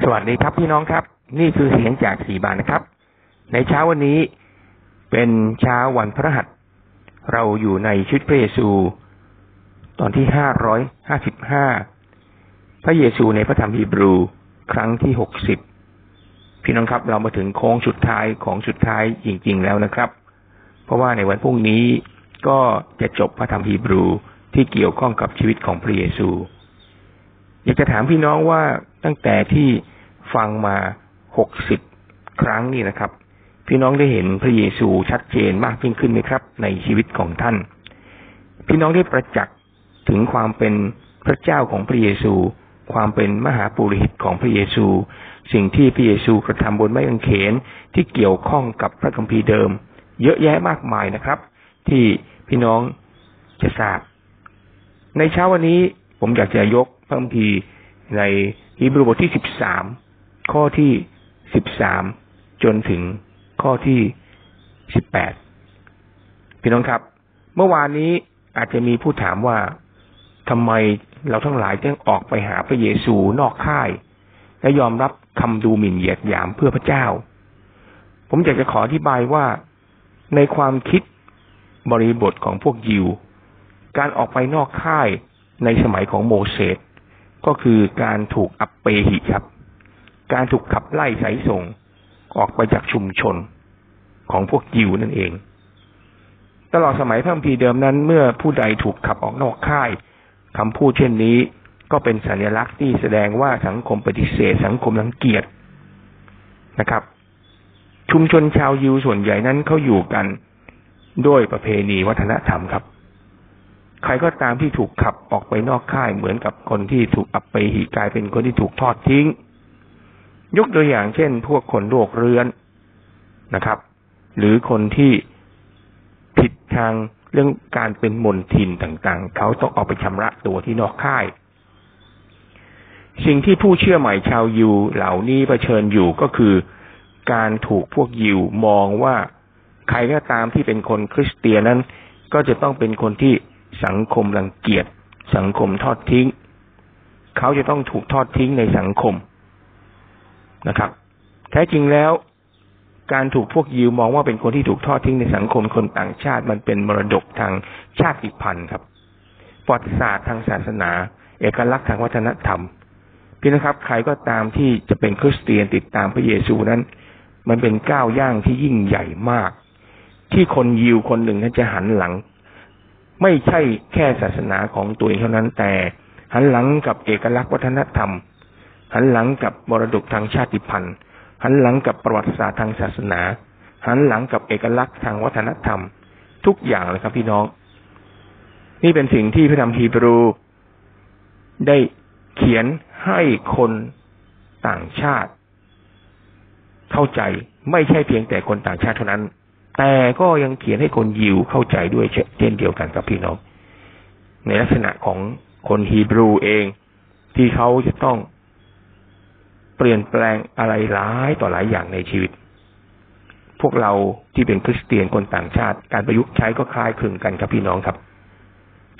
สวัสดีครับพี่น้องครับ นี่คือเสียงจากสีบานนะครับ ในเช้าวันนี้เป็นเช้าวันพระหัส เราอยู่ในชุดพระเยซู ตอนที่ห้าร้อยห้าสิบห้าพระเยซูในพระธรรมฮีบรู ครั้งที่หกสิบพี่น้องครับเรามาถึงโค้งสุดท้ายของสุดท้ายจริง ๆ แล้วนะครับ เพราะว่าในวันพรุ่งนี้ก็จะจบพระธรรมฮีบรูที่เกี่ยวข้องกับชีวิตของพระเยซู อยากจะถามพี่น้องว่าตั้งแต่ที่ฟังมาหกสิบครั้งนี่นะครับ พี่น้องได้เห็นพระเยซูชัดเจนมากยิ่งขึ้นไหมครับ ในชีวิตของท่าน พี่น้องได้ประจักษ์ถึงความเป็นพระเจ้าของพระเยซู ความเป็นมหาปุริหิตของพระเยซู สิ่งที่พระเยซูกระทำบนไม้กางเขนที่เกี่ยวข้องกับพระคัมภีร์เดิม เยอะแยะมากมายนะครับ ที่พี่น้องจะทราบ ในเช้าวันนี้ผมอยากจะยก ระคัมภีร์ในฮีบรูบทที่สิบสามข้อที่สิบสามจนถึงข้อที่สิบแปดพี่น้องครับ เมื่อวานนี้อาจจะมีผู้ถามว่าทำไมเราทั้งหลายต้องออกไปหาพระเยซูนอกค่าย และยอมรับคำดูหมิ่นเหยียดหยามเพื่อพระเจ้า ผมอยากจะขออธิบายว่าในความคิดบริบทของพวกยิว การออกไปนอกค่ายในสมัยของโมเสส ก็คือการถูกอัปเปหิครับ การถูกขับไล่สายส่งออกไปจากชุมชนของพวกยิวนั่นเอง ตลอดสมัยพระคัมภีเดิมนั้น เมื่อผู้ใดถูกขับออกนอกค่ายคำพูดเช่นนี้ก็เป็นสัญลักษณ์ที่แสดงว่าสังคมปฏิเสธ สังคมรังเกียจนะครับ ชุมชนชาวยิวส่วนใหญ่นั้นเขาอยู่กันด้วยประเพณีวัฒนธรรมครับ ใครก็ตามที่ถูกขับออกไปนอกค่ายเหมือนกับคนที่ถูกอับไปหีกลายเป็นคนที่ถูกทอดทิ้ง ยกตัวอย่างเช่น พวกคนโรคเรื้อนนะครับ หรือคนที่ผิดทางเรื่องการเป็นมนทินต่างๆ เขาต้องออกไปชำระตัวที่นอกค่าย สิ่งที่ผู้เชื่อใหม่ชาวยูเหล่านี้เผชิญอยู่ก็คือ การถูกพวกยิวมองว่าใครก็ตามที่เป็นคนคริสเตียนนั้น ก็จะต้องเป็นคนที่ สังคมรังเกียจสังคมทอดทิ้ง เขาจะต้องถูกทอดทิ้งในสังคมนะครับ แท้จริงแล้ว การถูกพวกยิวมองว่าเป็นคนที่ถูกทอดทิ้งในสังคมคนต่างชาติมันเป็นมรดกทางชาติพันธุ์ครับประวัติศาสตร์ทางศาสนา เอกลักษณ์ทางวัฒนธรรมพี่นะครับ ใครก็ตามที่จะเป็นคริสเตียนติดตามพระเยซูนั้น มันเป็นก้าวย่างที่ยิ่งใหญ่มาก ที่คนยิวคนหนึ่งนั้นจะหันหลัง ไม่ใช่แค่ศาสนาของตัวเองเท่านั้นแต่ หันหลังกับเอกลักษณ์วัฒนธรรม หันหลังกับมรดกทางชาติพันธุ์ หันหลังกับประวัติศาสตร์ทางศาสนา หันหลังกับเอกลักษณ์ทางวัฒนธรรม ทุกอย่างเลยครับพี่น้อง นี่เป็นสิ่งที่พระธรรมฮีบรู ได้เขียนให้คนต่างชาติ เข้าใจไม่ใช่เพียงแต่คนต่างชาติเท่านั้น แต่ก็ยังเขียนให้คนยิวเข้าใจด้วยเช่นเดียวกันกับพี่น้อง ในลักษณะของคนฮีบรูเองที่เขาจะต้องเปลี่ยนแปลงอะไรหลายต่อหลายอย่างในชีวิต พวกเราที่เป็นคริสเตียนคนต่างชาติ การประยุกต์ใช้ก็คล้ายคลึงกันครับพี่น้องครับ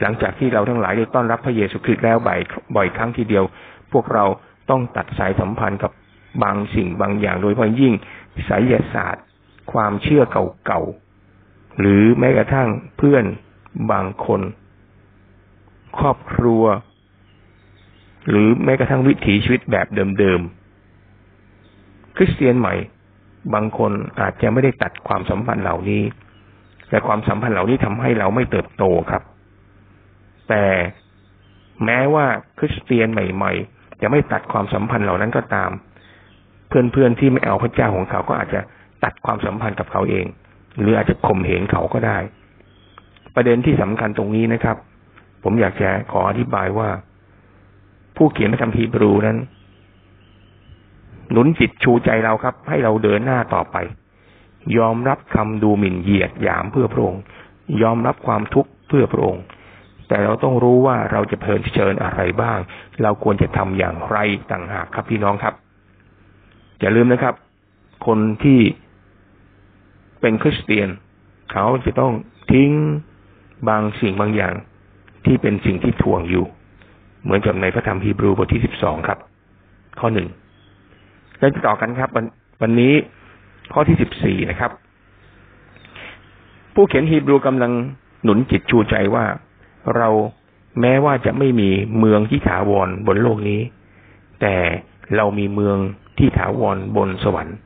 หลังจากที่เราทั้งหลายได้ต้อนรับพระเยซูคริสต์แล้วบ่อยบ่อยครั้งทีเดียว พวกเราต้องตัดสายสัมพันธ์กับบางสิ่งบางอย่างโดยเฉพาะยิ่งไสยศาสตร์ ความเชื่อเก่าๆ หรือแม้กระทั่งเพื่อนบางคน ครอบครัว หรือแม้กระทั่งวิถีชีวิตแบบเดิมๆ คริสเตียนใหม่ บางคนอาจจะไม่ได้ตัดความสัมพันธ์เหล่านี้ แต่ความสัมพันธ์เหล่านี้ทำให้เราไม่เติบโตครับ แต่แม้ว่าคริสเตียนใหม่ ๆ จะไม่ตัดความสัมพันธ์เหล่านั้นก็ตาม เพื่อนๆที่ไม่เอาพระเจ้าของเขาก็อาจจะ ตัดความสัมพันธ์กับเขาเอง หรืออาจจะข่มเหงเขาก็ได้ ประเด็นที่สำคัญตรงนี้นะครับ ผมอยากจะขออธิบายว่า ผู้เขียนพระธรรมฮีบรูนั้น หนุนจิตชูใจเราครับ ให้เราเดินหน้าต่อไป ยอมรับคำดูหมิ่นเหยียดหยามเพื่อพระองค์ยอมรับความทุกข์เพื่อพระองค์แต่เราต้องรู้ว่าเราจะเผชิญเชิญอะไรบ้าง เราควรจะทำอย่างไรต่างหากครับพี่น้องครับ อย่าลืมนะครับ คนที่ เป็นคริสเตียน เขาจะต้องทิ้งบางสิ่งบางอย่างที่เป็นสิ่งที่ทวงอยู่ เหมือนกับในพระธรรมฮีบรูบทที่สิบสองครับ ข้อหนึ่งเราจะต่อกันครับวันวันนี้ข้อที่สิบสี่นะครับ ผู้เขียนฮีบรูกำลังหนุนจิตชูใจว่าเราแม้ว่าจะไม่มีเมืองที่ถาวรบนโลกนี้ แต่เรามีเมืองที่ถาวรบนสวรรค์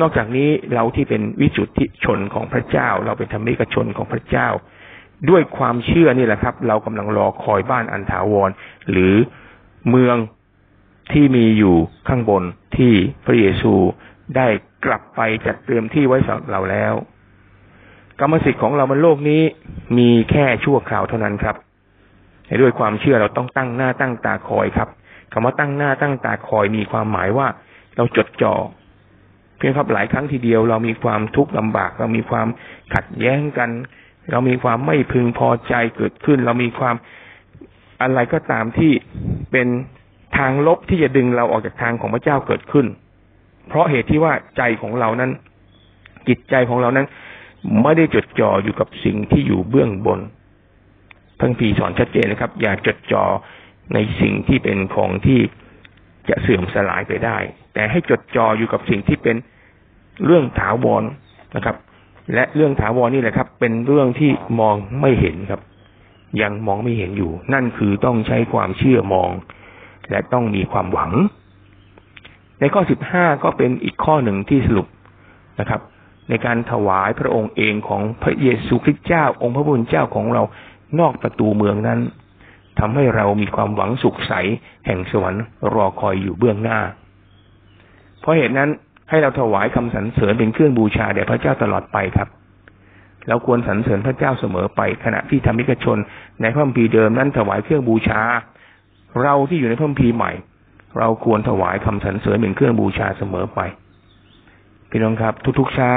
นอกจากนี้เราที่เป็นวิจุติชนของพระเจ้า เราเป็นธรรมิกชนของพระเจ้า ด้วยความเชื่อนี่แหละครับ เรากำลังรอคอยบ้านอันถาวร หรือเมืองที่มีอยู่ข้างบนที่พระเยซูได้กลับไปจัดเตรียมที่ไว้สำหรับเราแล้ว กรรมสิทธิ์ของเราบนโลกนี้มีแค่ชั่วคราวเท่านั้นครับด้วยความเชื่อเราต้องตั้งหน้าตั้งตาคอยครับคำว่าตั้งหน้าตั้งตาคอยมีความหมายว่า เราจดจ่อ เพียงครับหลายครั้งทีเดียว เรามีความทุกข์ลำบาก เรามีความขัดแย้งกัน เรามีความไม่พึงพอใจเกิดขึ้น เรามีความอะไรก็ตามที่เป็นทางลบที่จะดึงเราออกจากทางของพระเจ้าเกิดขึ้น เพราะเหตุที่ว่าใจของเรานั้น จิตใจของเรานั้น ไม่ได้จดจ่ออยู่กับสิ่งที่อยู่เบื้องบนพระพีสอนชัดเจนนะครับ อย่าจดจ่อในสิ่งที่เป็นของที่ จะเสื่อมสลายไปได้ แต่ให้จดจ่ออยู่กับสิ่งที่เป็นเรื่องถาวรนะครับ และเรื่องถาวรนี่แหละครับ เป็นเรื่องที่มองไม่เห็นครับ ยังมองไม่เห็นอยู่ นั่นคือต้องใช้ความเชื่อมอง และต้องมีความหวัง ในข้อสิบห้าก็เป็นอีกข้อหนึ่งที่สรุปนะครับ ในการถวายพระองค์เองของพระเยซูคริสต์เจ้า องค์พระบุญเจ้าของเรานอกประตูเมืองนั้น ทำให้เรามีความหวังสุขใสแห่งสวรรค์รอคอยอยู่เบื้องหน้า เพราะเหตุนั้นให้เราถวายคำสรรเสริญเป็นเครื่องบูชาแด่พระเจ้าตลอดไปครับเราควรสรรเสริญพระเจ้าเสมอไป ขณะที่ธรรมิกชน ในพระคัมภีร์เดิมนั้นถวายเครื่องบูชา เราที่อยู่ในพระคัมภีร์ใหม่ เราควรถวายคำสรรเสริญเป็นเครื่องบูชาเสมอไปพี่น้องครับ ทุกๆเช้า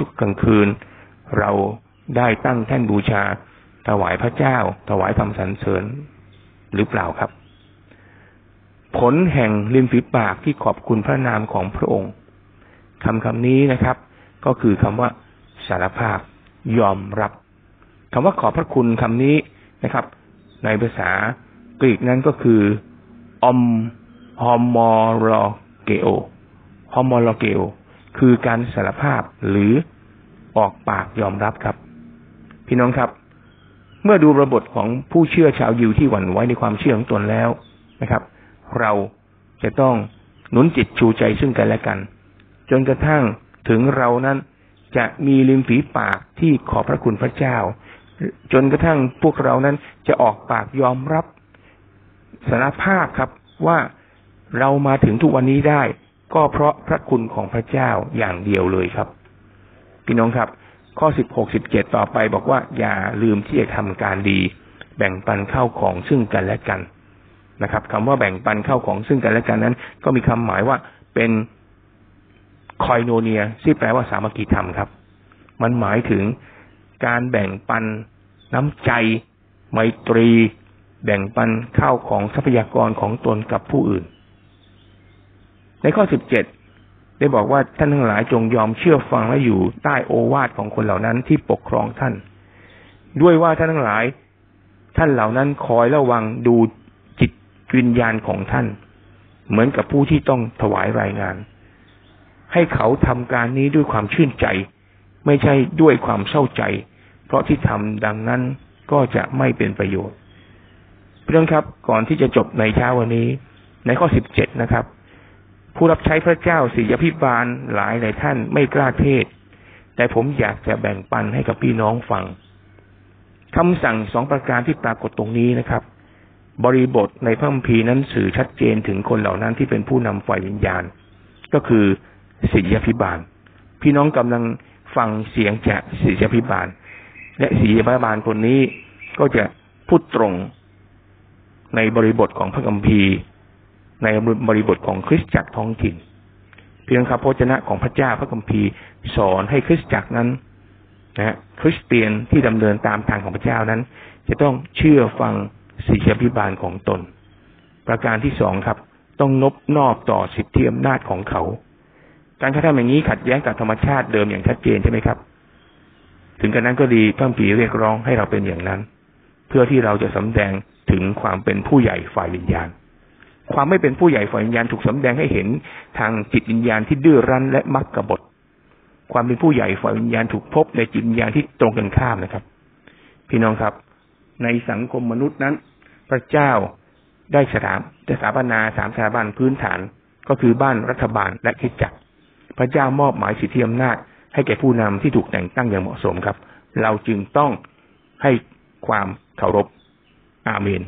ทุกๆกลางคืน เราได้ตั้งแท่นบูชา ถวายพระเจ้า ถวายคำสรรเสริญ หรือเปล่าครับ ผลแห่งริมฝีปากที่ขอบคุณพระนามของพระองค์คำคำนี้นะครับ ก็คือคำว่าสารภาพยอมรับคำว่าขอบพระคุณคำนี้นะครับ ในภาษากรีกนั้นก็คืออมฮอมมอรเกโอฮอมมอรเกโอคือการสารภาพหรือออกปากยอมรับครับ พี่น้องครับ เมื่อดูระบบของผู้เชื่อชาวยิวที่หวั่นไหวในความเชื่อของตนแล้วนะครับ เราจะต้องหนุนจิตชูใจซึ่งกันและกัน จนกระทั่งถึงเรานั้นจะมีริมฝีปากที่ขอบพระคุณพระเจ้า จนกระทั่งพวกเรานั้นจะออกปากยอมรับสารภาพครับว่าเรามาถึงทุกวันนี้ได้ ก็เพราะพระคุณของพระเจ้าอย่างเดียวเลยครับ พี่น้องครับ ข้อสิบหกสิบเจ็ดต่อไปบอกว่า อย่าลืมที่จะทำการดี แบ่งปันเข้าของซึ่งกันและกันนะครับคำว่าแบ่งปันเข้าของซึ่งกันและกันนั้น ก็มีคำหมายว่าเป็นคอยโนเนียที่แปลว่าสามัคคีธรรมครับ มันหมายถึงการแบ่งปันน้ำใจ ไมตรี แบ่งปันข้าวของทรัพยากรของตนกับผู้อื่น ในข้อสิบเจ็ด ได้บอกว่าท่านทั้งหลายจงยอมเชื่อฟังและอยู่ใต้โอวาทของคนเหล่านั้นที่ปกครองท่าน ด้วยว่าท่านทั้งหลาย ท่านเหล่านั้นคอยระวังดูจิตวิญญาณของท่าน เหมือนกับผู้ที่ต้องถวายรายงาน ให้เขาทำการนี้ด้วยความชื่นใจ ไม่ใช่ด้วยความเศร้าใจ เพราะที่ทำดังนั้นก็จะไม่เป็นประโยชน์ เพื่อนครับก่อนที่จะจบในเช้าวันนี้ ในข้อสิบเจ็ดนะครับ ผู้รับใช้พระเจ้าศิยพิบาลหลายหลายท่านไม่กล้าเทศ แต่ผมอยากจะแบ่งปันให้กับพี่น้องฟังคำสั่งสองประการที่ปรากฏตรงนี้นะครับ บริบทในพระคัมภีร์นั้นสื่อชัดเจนถึงคนเหล่านั้นที่เป็นผู้นำฝ่ายวิญญาณ ก็คือศิยพิบาล พี่น้องกำลังฟังเสียงจากศิยพิบาล และศิยพิบาลคนนี้ก็จะพูดตรงในบริบทของพระคัมภีร์ ในบริบทของคริสตจักรท้องถิ่น เพียงคำพระเจนะของพระเจ้าพระคัมภีร์สอนให้คริสตจักรนั้นนะคริสเตียนที่ดำเนินตามทางของพระเจ้านั้น จะต้องเชื่อฟังสิทธิพิบาลของตน ประการที่สองครับ ต้องนบนอบต่อสิทธิอำนาจของเขา การกระทำอย่างนี้ขัดแย้งกับธรรมชาติเดิมอย่างชัดเจนใช่ไหมครับ ถึงกระนั้นก็ดีพระผีเรียกร้องให้เราเป็นอย่างนั้น เพื่อที่เราจะสำแดงถึงความเป็นผู้ใหญ่ฝ่ายวิญญาณ ความไม่เป็นผู้ใหญ่ฝ่ายวิญญาณถูกสำแดงให้เห็นทางจิตวิญญาณที่ดื้อรั้นและมักกบฏความเป็นผู้ใหญ่ฝ่ายวิญญาณถูกพบในจิตวิญญาณที่ตรงกันข้ามนะครับ พี่น้องครับ ในสังคมมนุษย์นั้น พระเจ้าได้สถาสถาปนาสามสถาบันพื้นฐานก็คือบ้านรัฐบาลและคิดจักร พระเจ้ามอบหมายสิทธิอำนาจ ให้แก่ผู้นำที่ถูกแต่งตั้งอย่างเหมาะสมครับ เราจึงต้องให้ความเคารพอาเมน